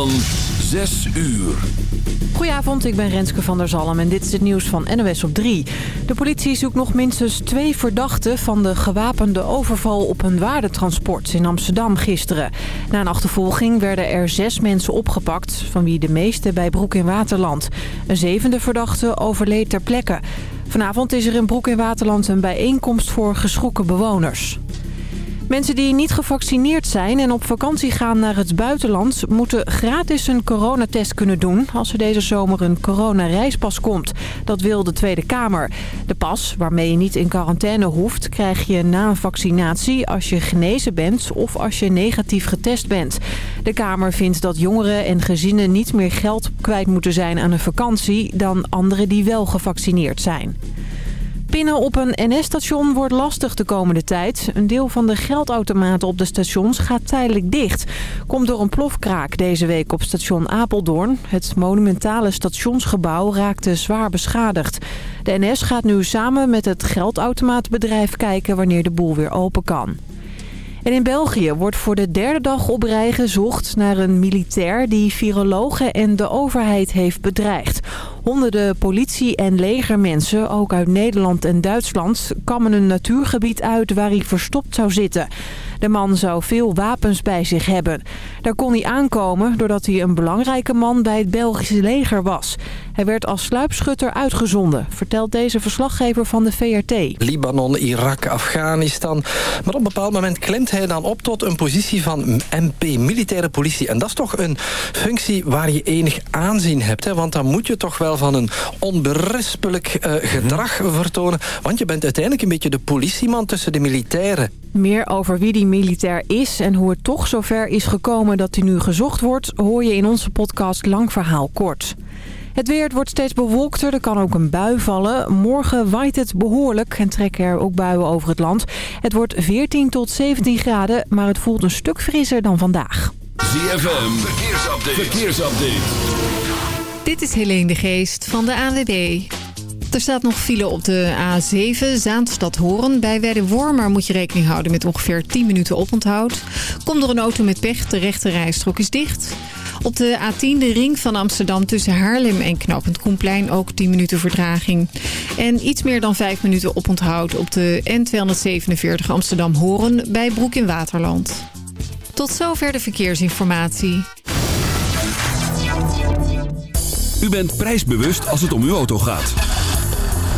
Van 6 uur. Goedenavond, ik ben Renske van der Zalm en dit is het nieuws van NOS op 3. De politie zoekt nog minstens twee verdachten van de gewapende overval op een waardetransport in Amsterdam gisteren. Na een achtervolging werden er zes mensen opgepakt, van wie de meeste bij Broek in Waterland. Een zevende verdachte overleed ter plekke. Vanavond is er in Broek in Waterland een bijeenkomst voor geschrokken bewoners. Mensen die niet gevaccineerd zijn en op vakantie gaan naar het buitenland... moeten gratis een coronatest kunnen doen als er deze zomer een coronareispas komt. Dat wil de Tweede Kamer. De pas, waarmee je niet in quarantaine hoeft, krijg je na een vaccinatie... als je genezen bent of als je negatief getest bent. De Kamer vindt dat jongeren en gezinnen niet meer geld kwijt moeten zijn aan een vakantie... dan anderen die wel gevaccineerd zijn. Pinnen op een NS-station wordt lastig de komende tijd. Een deel van de geldautomaten op de stations gaat tijdelijk dicht. Komt door een plofkraak deze week op station Apeldoorn. Het monumentale stationsgebouw raakte zwaar beschadigd. De NS gaat nu samen met het geldautomaatbedrijf kijken wanneer de boel weer open kan. En in België wordt voor de derde dag op rij gezocht naar een militair die virologen en de overheid heeft bedreigd. Honderden politie- en legermensen, ook uit Nederland en Duitsland, kammen een natuurgebied uit waar hij verstopt zou zitten. De man zou veel wapens bij zich hebben. Daar kon hij aankomen doordat hij een belangrijke man bij het Belgische leger was. Hij werd als sluipschutter uitgezonden, vertelt deze verslaggever van de VRT. Libanon, Irak, Afghanistan. Maar op een bepaald moment klimt hij dan op tot een positie van MP, militaire politie. En dat is toch een functie waar je enig aanzien hebt. Hè? Want dan moet je toch wel van een onberispelijk uh, gedrag vertonen. Want je bent uiteindelijk een beetje de politieman tussen de militairen. Meer over wie die militair is en hoe het toch zover is gekomen dat hij nu gezocht wordt... hoor je in onze podcast Lang Verhaal Kort. Het weer wordt steeds bewolkter, er kan ook een bui vallen. Morgen waait het behoorlijk en trekken er ook buien over het land. Het wordt 14 tot 17 graden, maar het voelt een stuk frisser dan vandaag. ZFM, verkeersupdate. verkeersupdate. Dit is Helene de Geest van de ANWB. Er staat nog file op de A7, Zaanstad-Horen. Bij Wormer moet je rekening houden met ongeveer 10 minuten oponthoud. Komt door een auto met pech, de rechte rijstrook is dicht. Op de A10, de ring van Amsterdam tussen Haarlem en Knopend Koenplein ook 10 minuten vertraging. En iets meer dan 5 minuten oponthoud op de N247 Amsterdam-Horen bij Broek in Waterland. Tot zover de verkeersinformatie. U bent prijsbewust als het om uw auto gaat.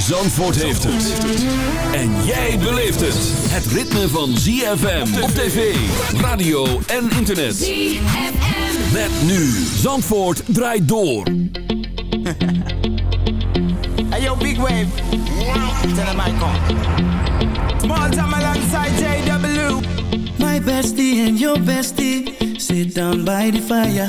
Zandvoort heeft het. En jij beleeft het. Het ritme van ZFM op tv, radio en internet. ZFM. Met nu. Zandvoort draait door. hey yo, big wave. Tell him I come. Small time alongside JW. My bestie and your bestie sit down by the fire.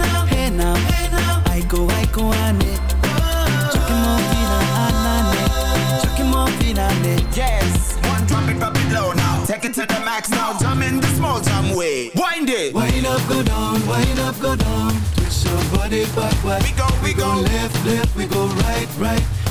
now, I go, I go, I need Chucking more fina, anane. Chucking more fina, Yes, one drop it, drop it low now. Take it to the max now, jump in the small jam way. Wind it. Wind up, go down, wind up, go down. Twist your body backward. We go, we go. left, left, we go right, right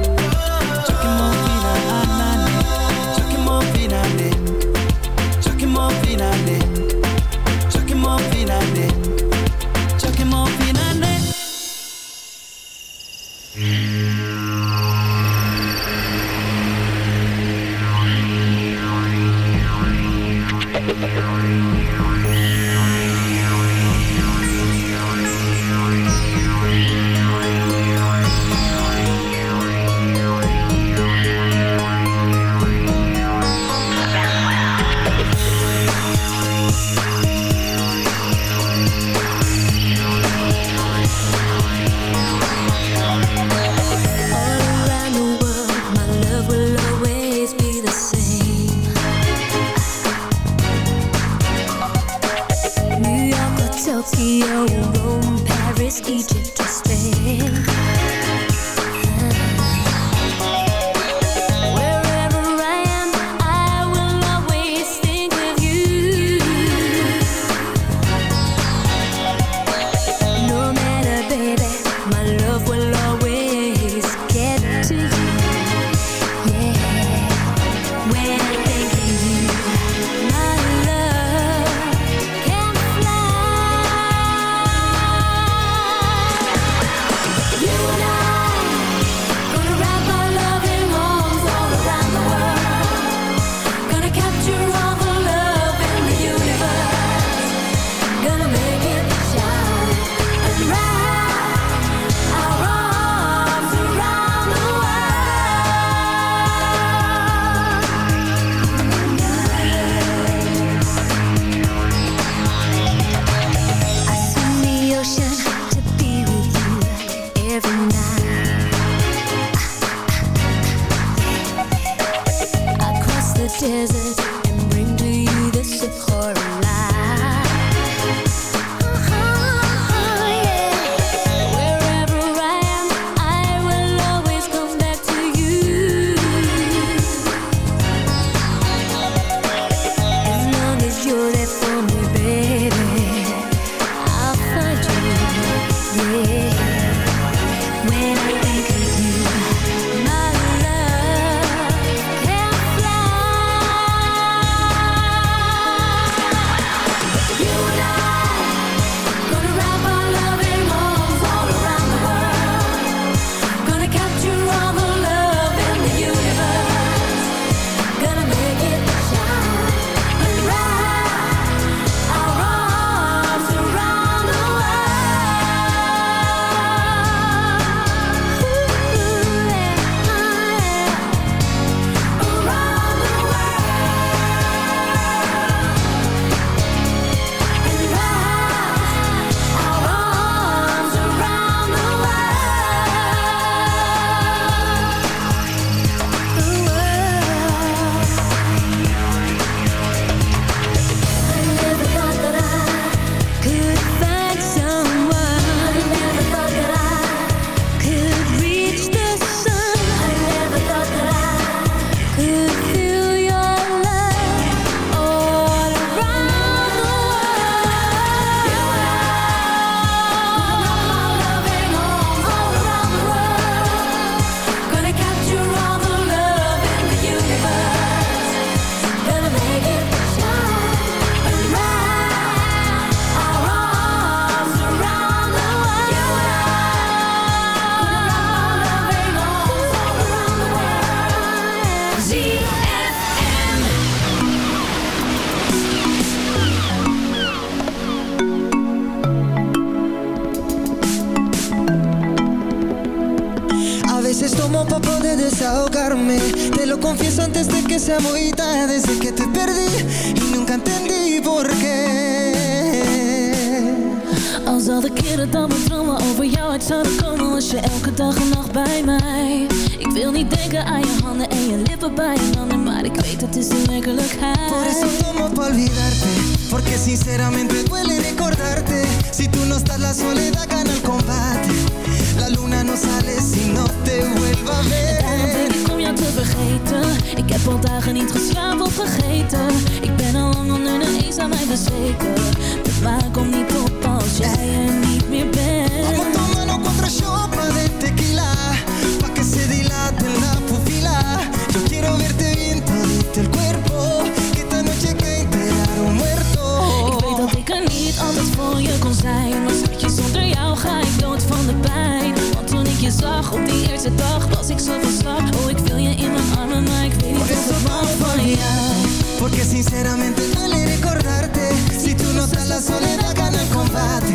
je zag op die eerste dag Was ik zo van slag Oh, ik wil je in mijn armen Maar ik weet niet of ik van jou. Porque sinceramente duele recordarte. Si tú no estás la soledad gana el combate.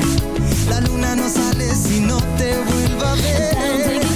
La luna no sale si no te vuelva a ver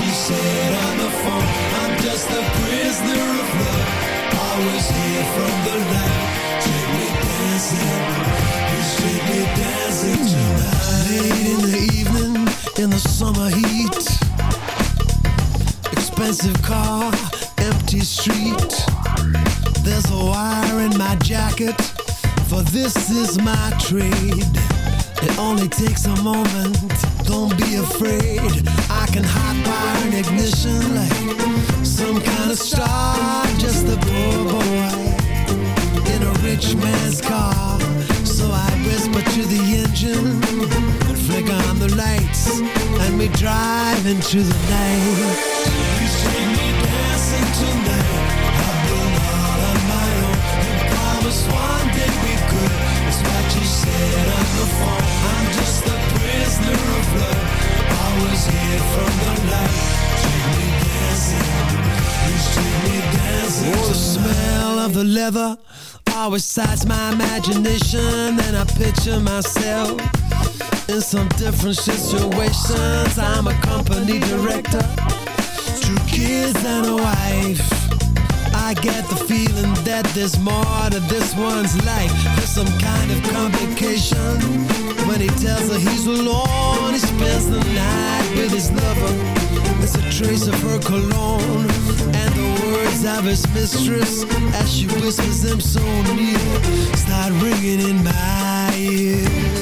You said on the phone. I'm just a prisoner of love. Always here from the light. Take me dancing. Please take me dancing tonight. Late in the evening, in the summer heat. Expensive car, empty street. There's a wire in my jacket, for this is my trade. It only takes a moment, don't be afraid. I can hot wire an ignition like some kind of star. Just a poor boy in a rich man's car. So I whisper to the engine and flick on the lights, and we drive into the night. Please take me dancing tonight. I've been all on my own. You promised one day we could. It's what you said on the phone. Prisoner of love. Always here from the take me dancing. Oh, the smell of the leather always excites my imagination, and I picture myself in some different situations. I'm a company director, two kids and a wife. I get the feeling that there's more to this one's life. There's some kind of complication when he tells her he's alone. He spends the night with his lover. There's a trace of her cologne and the words of his mistress as she whispers them so near. Start ringing in my ear.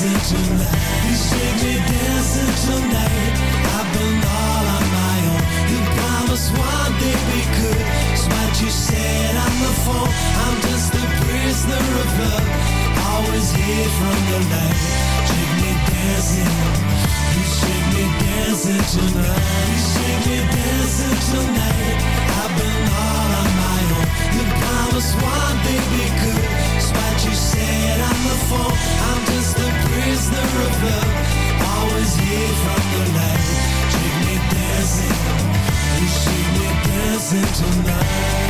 dancing tonight You shake me dancing tonight. I've been all on my own You promised one day we could It's what you said on the phone. I'm just a prisoner of love. Always here from the light Take me dancing You shake me dancing tonight. You shake me dancing tonight Promised one day we could you said on the phone I'm just a prisoner of love. Always here from the light me dancing me dancing tonight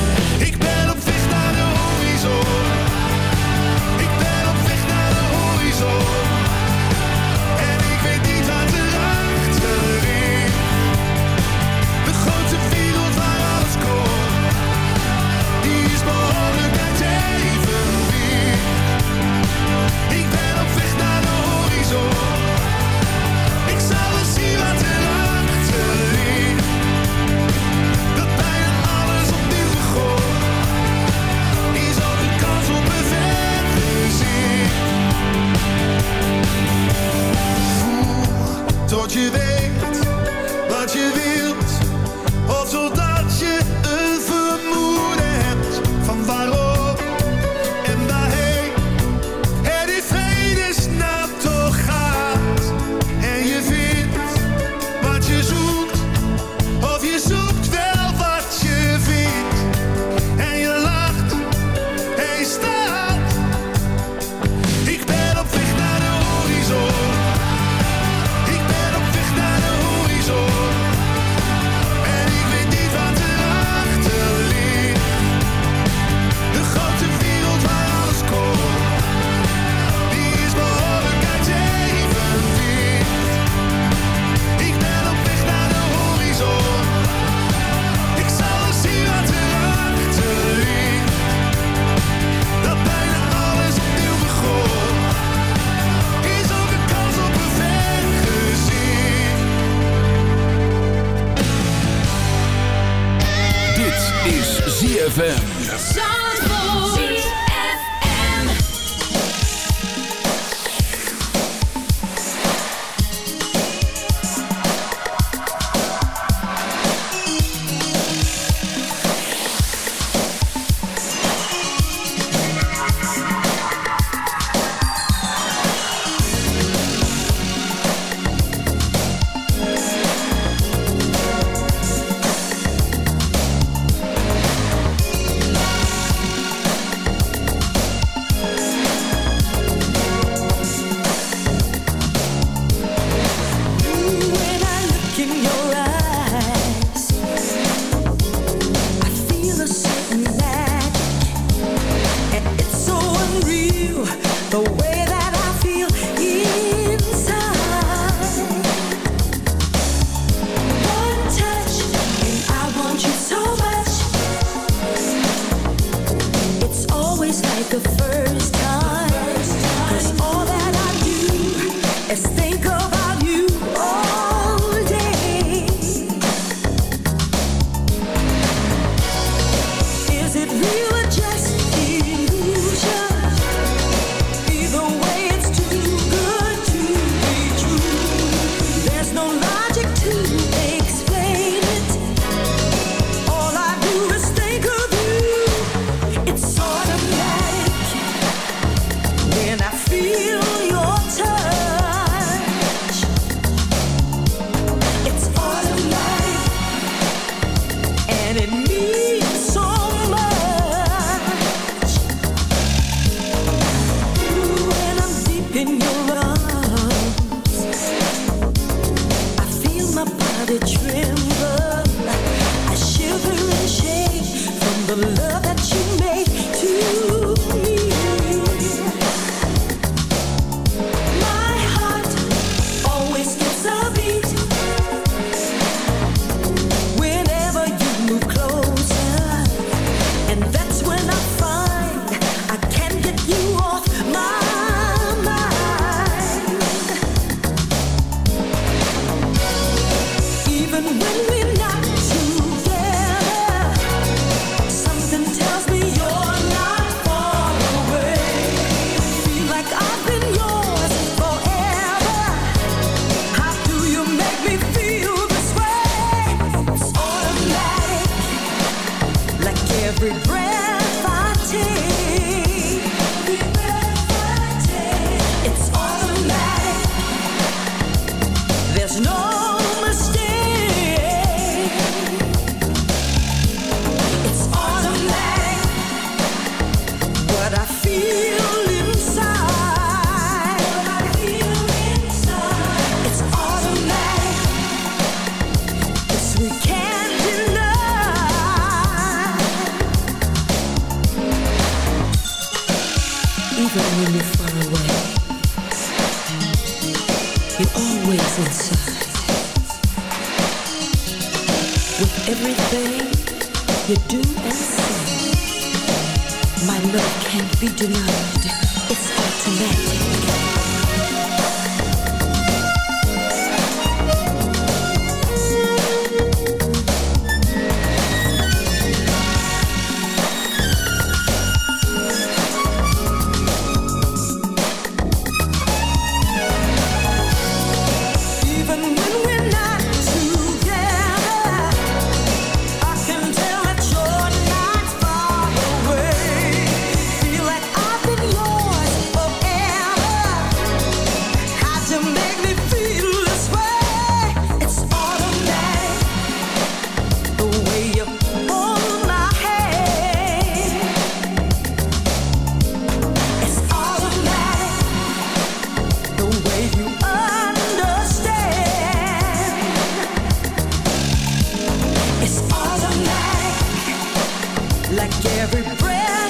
Je weet the sun. Like every breath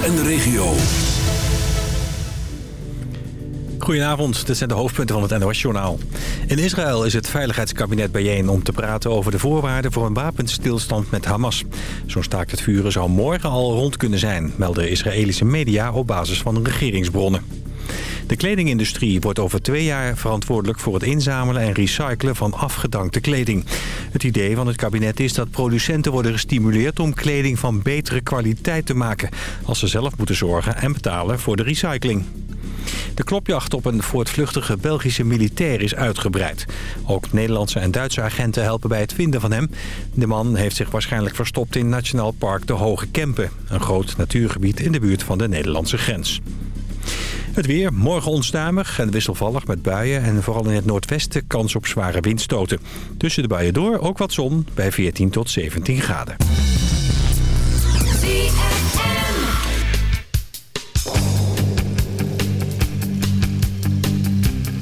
En de regio. Goedenavond, dit zijn de hoofdpunten van het NOS-journaal. In Israël is het Veiligheidskabinet bijeen om te praten over de voorwaarden voor een wapenstilstand met Hamas. Zo'n staakt het vuren zou morgen al rond kunnen zijn, melden Israëlische media op basis van regeringsbronnen. De kledingindustrie wordt over twee jaar verantwoordelijk voor het inzamelen en recyclen van afgedankte kleding. Het idee van het kabinet is dat producenten worden gestimuleerd om kleding van betere kwaliteit te maken... als ze zelf moeten zorgen en betalen voor de recycling. De klopjacht op een voortvluchtige Belgische militair is uitgebreid. Ook Nederlandse en Duitse agenten helpen bij het vinden van hem. De man heeft zich waarschijnlijk verstopt in Nationaal Park de Hoge Kempen. Een groot natuurgebied in de buurt van de Nederlandse grens. Het weer, morgen onstuimig en wisselvallig met buien... en vooral in het noordwesten kans op zware windstoten. Tussen de buien door ook wat zon bij 14 tot 17 graden.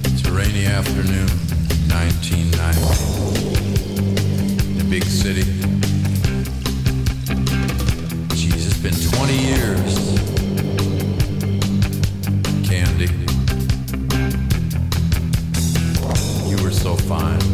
It's a rainy afternoon, 1990. A big city. Fine.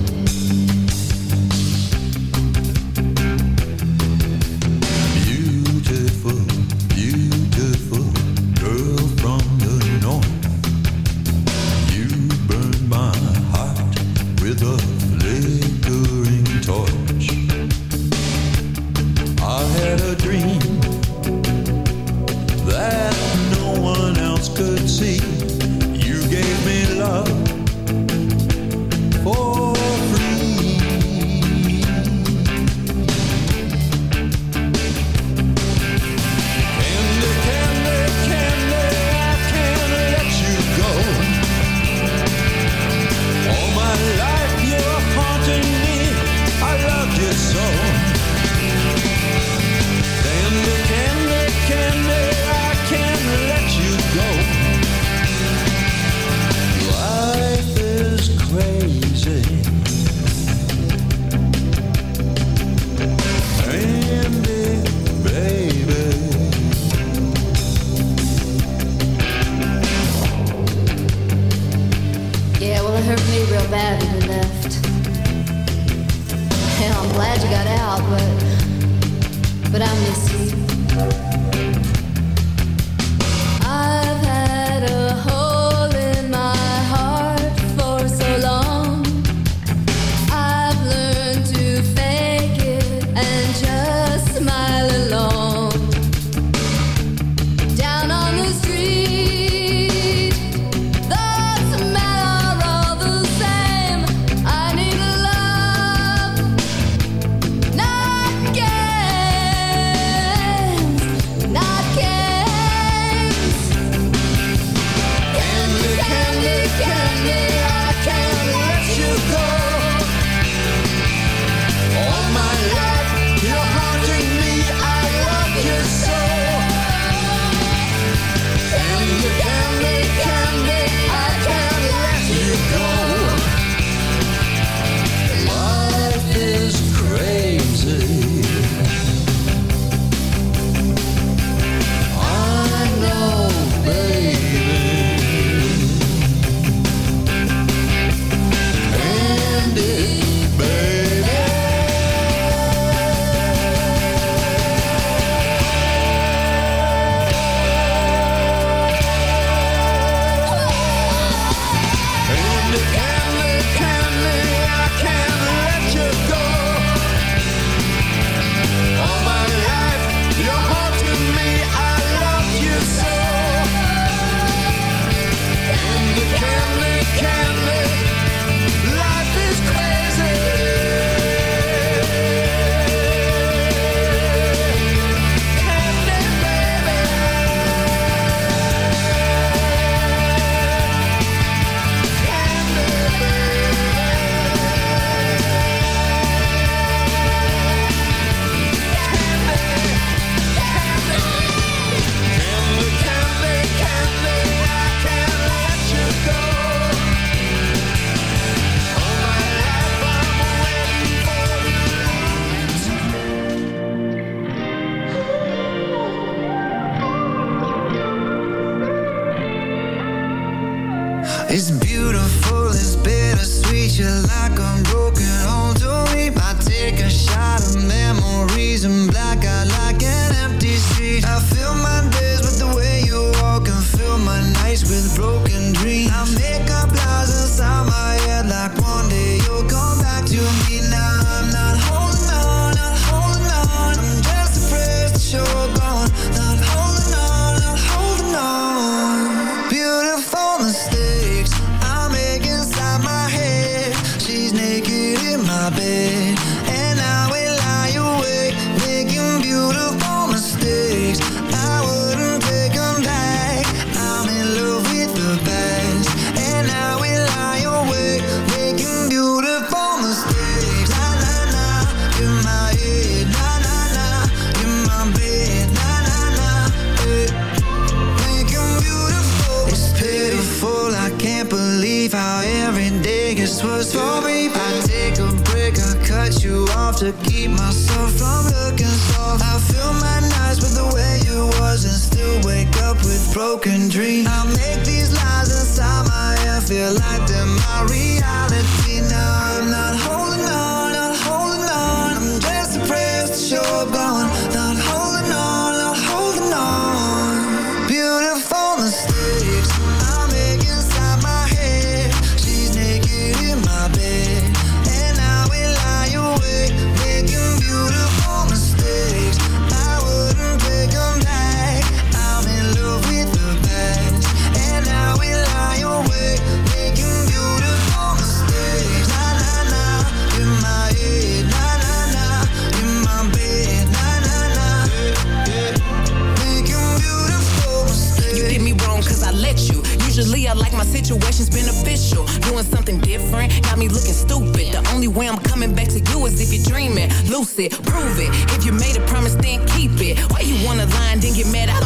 situation's beneficial. Doing something different got me looking stupid. The only way I'm coming back to you is if you're dreaming. Lucid, prove it. If you made a promise, then keep it. Why you wanna lie and then get mad? I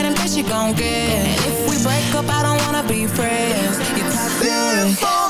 best you gon' get. And if we break up, I don't wanna be friends. You're toxic. Beautiful.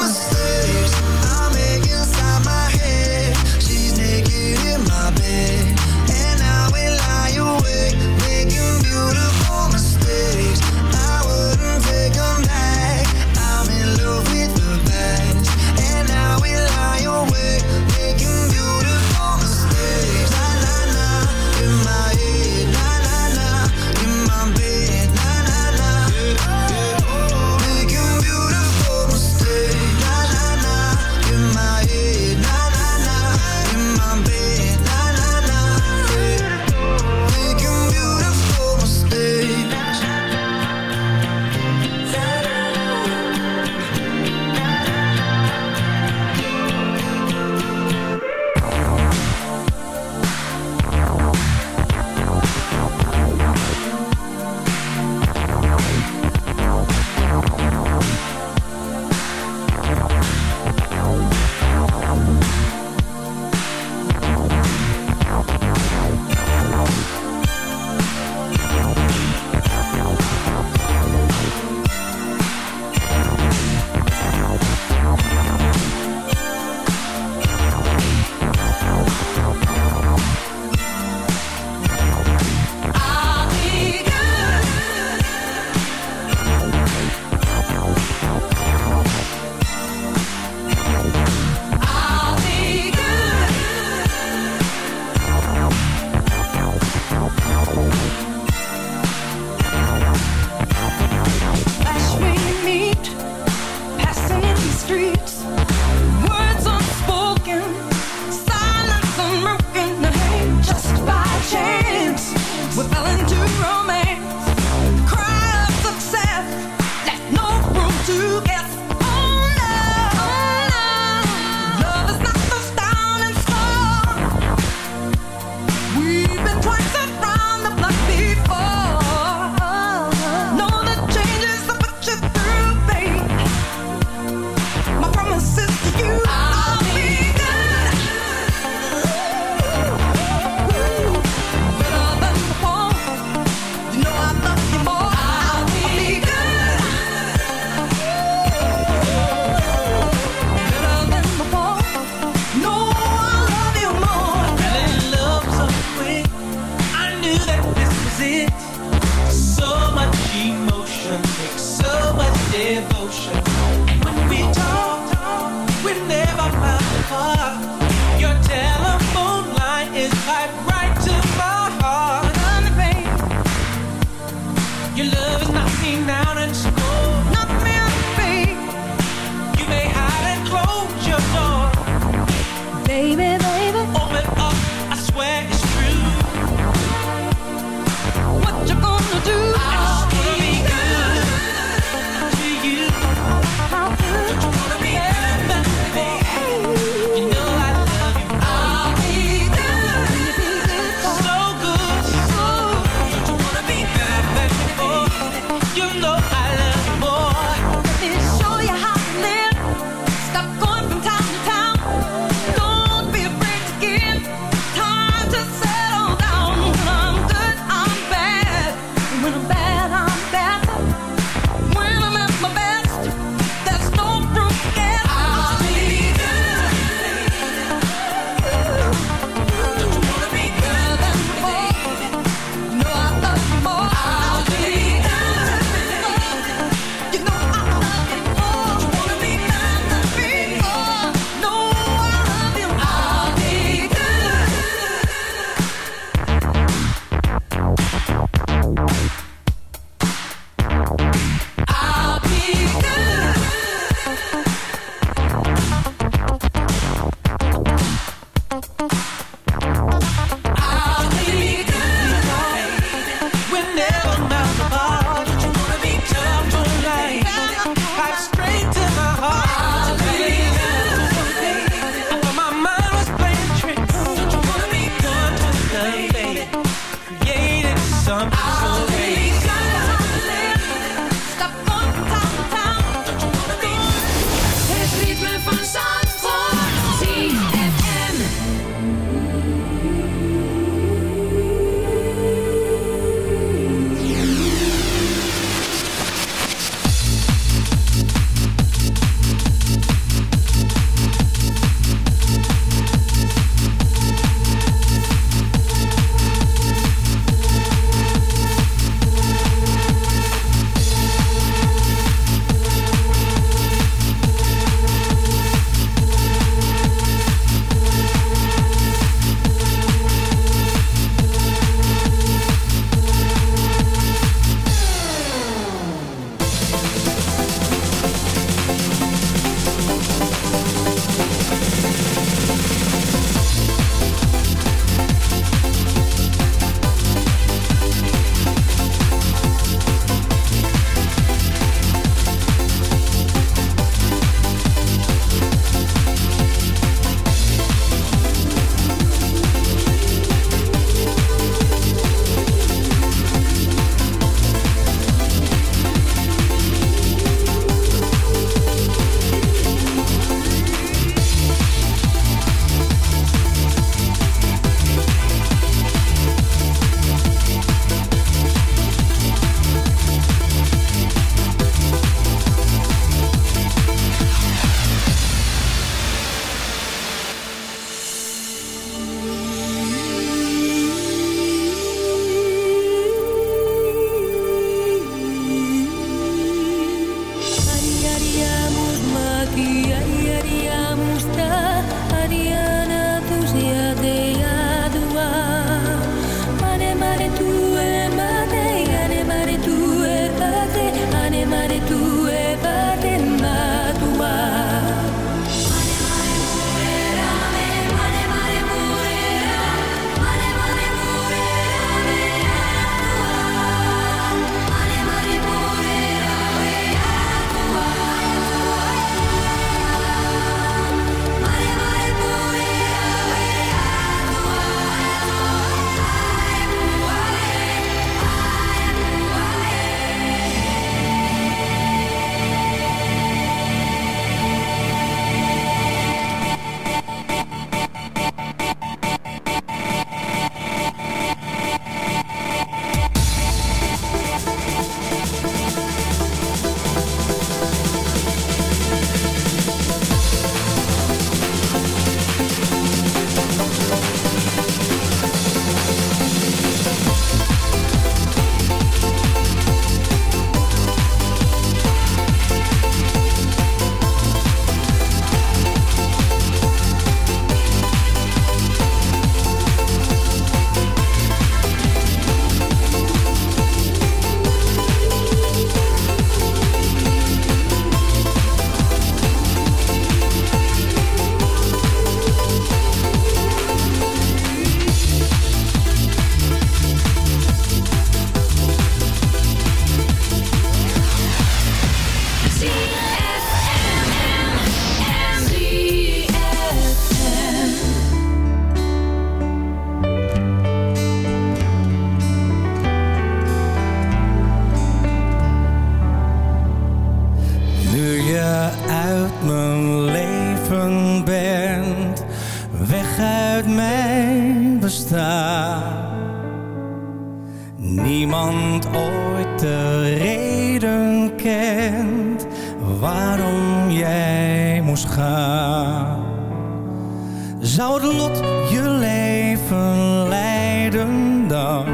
Zou het lot je leven leiden dan?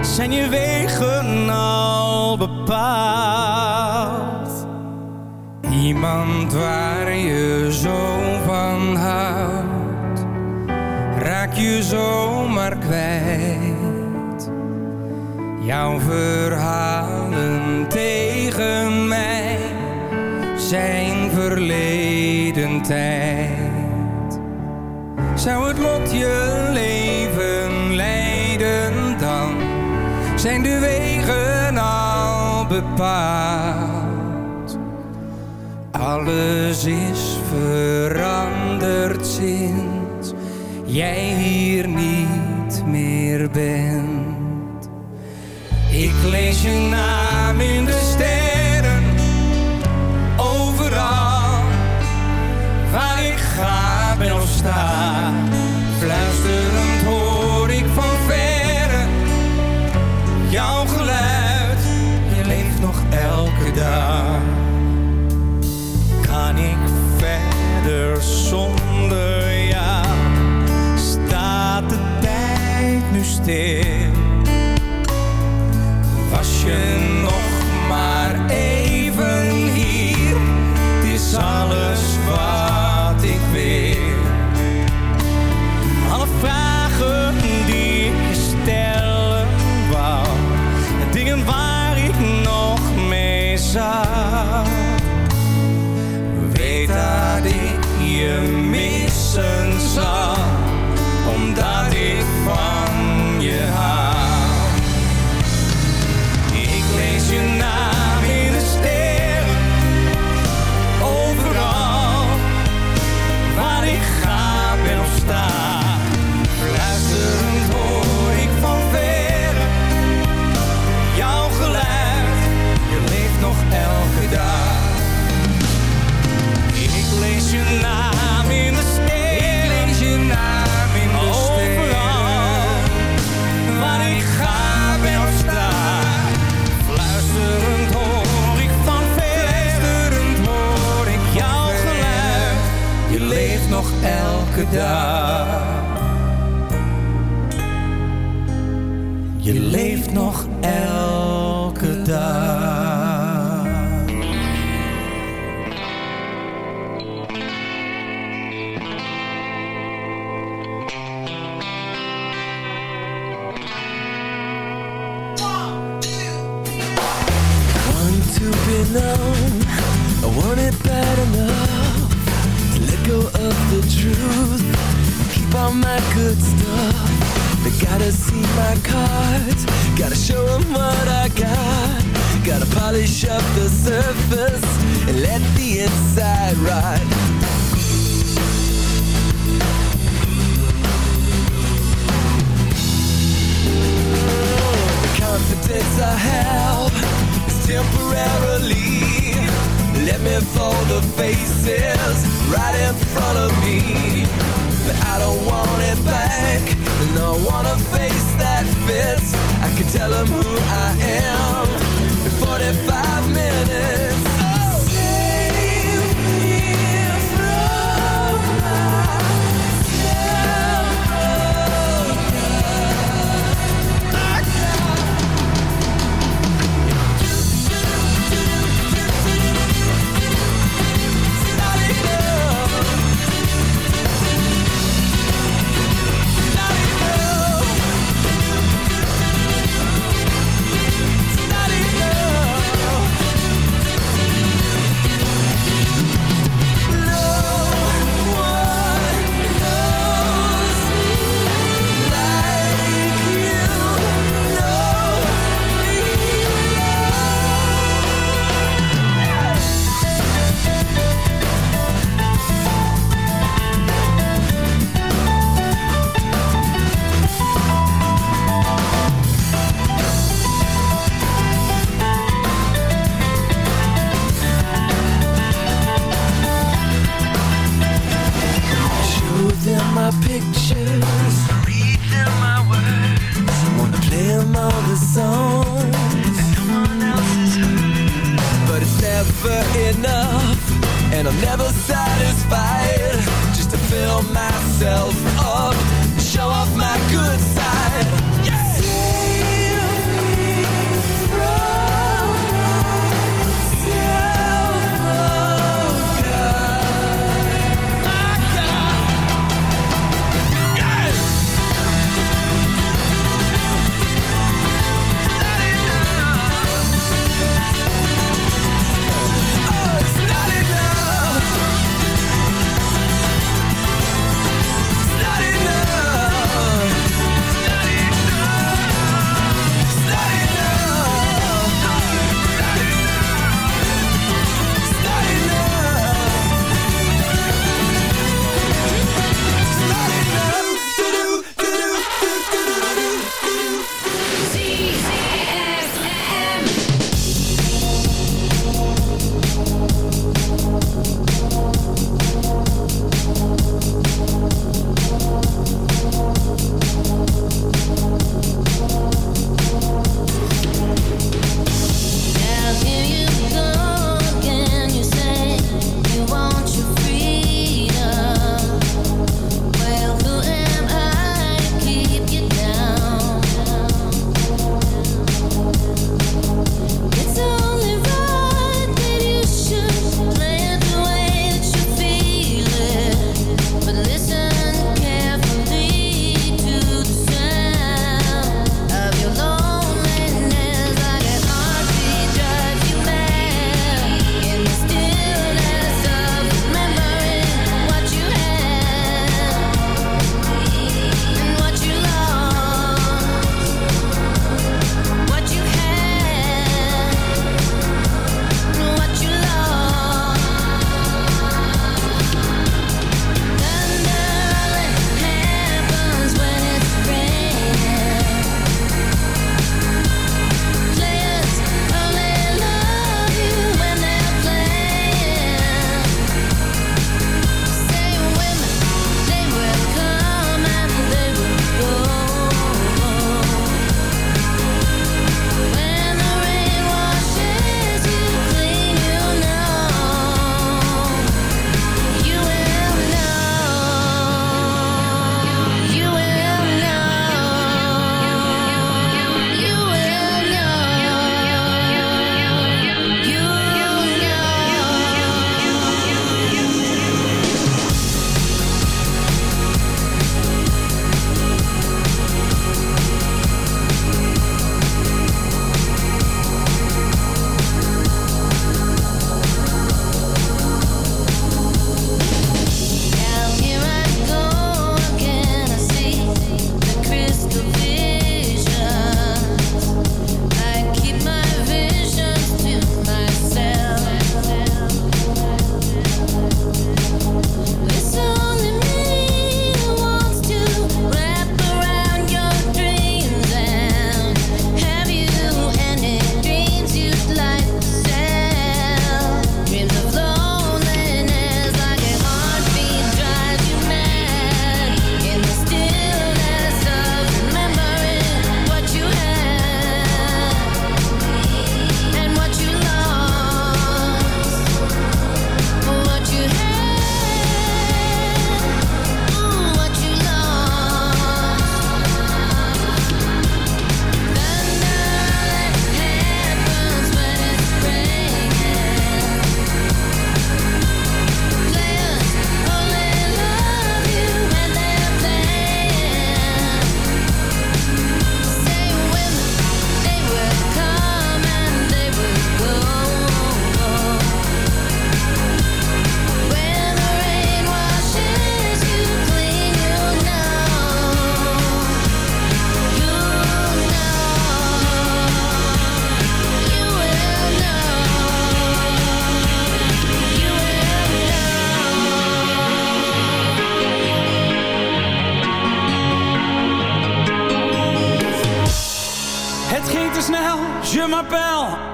Zijn je wegen al bepaald? Iemand waar je zo van houdt, raak je zomaar kwijt. Jouw verhalen tegen mij zijn verleden tijd. Zou het lot je leven leiden dan? Zijn de wegen al bepaald? Alles is veranderd sinds jij hier niet meer bent. Ik lees je naam in de sterren, overal waar ik ga ben of sta.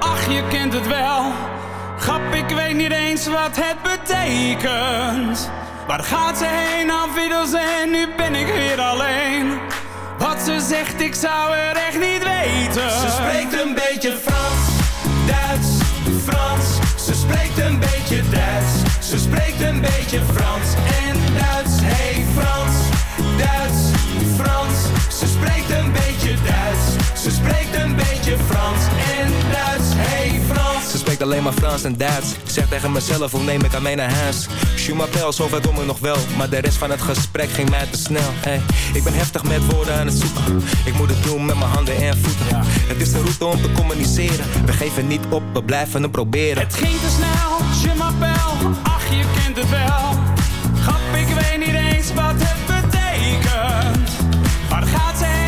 ach je kent het wel. Grap, ik weet niet eens wat het betekent. Waar gaat ze heen, nou, afwiddels en nu ben ik weer alleen. Wat ze zegt, ik zou er echt niet weten. Ze spreekt een beetje Frans, Duits, Frans. Ze spreekt een beetje Duits. Ze spreekt een beetje Frans en Duits. Hey Frans, Duits, Frans. Ze spreekt een beetje Duits ze spreekt een beetje Frans en Duits. Hey Frans. Ze spreekt alleen maar Frans en Duits. Zeg tegen mezelf, hoe neem ik haar mee naar huis? Je m'appelle, zover kom ik nog wel. Maar de rest van het gesprek ging mij te snel. Hey, ik ben heftig met woorden aan het zoeken. Ik moet het doen met mijn handen en voeten. Het is de route om te communiceren. We geven niet op, we blijven het proberen. Het ging te snel, je m'appelle, ach je kent het wel. Grap, ik weet niet eens wat het betekent. Waar gaat ze heen,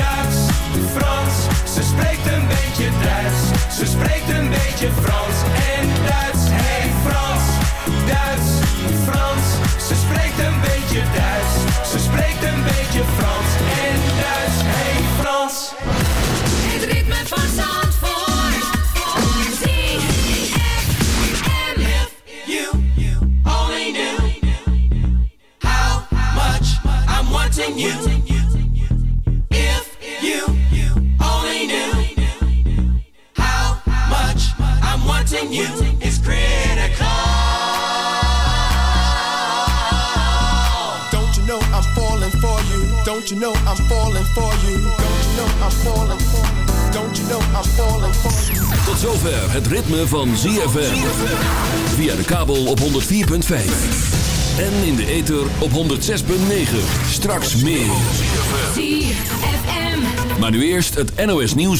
Duits, Frans. Ze spreekt een beetje Duits. Ze spreekt een beetje Frans en Duits. Hey Frans, Duits, Frans. Ze spreekt een beetje Duits. Ze spreekt een beetje Frans en Don't you know I'm falling for you? Don't you know I'm falling for you? Don't you know I'm falling for you? Tot zover het ritme van ZFM. Via de kabel op 104.5. En in de ether op 106.9. Straks meer. ZFM. Maar nu eerst het NOS nieuws.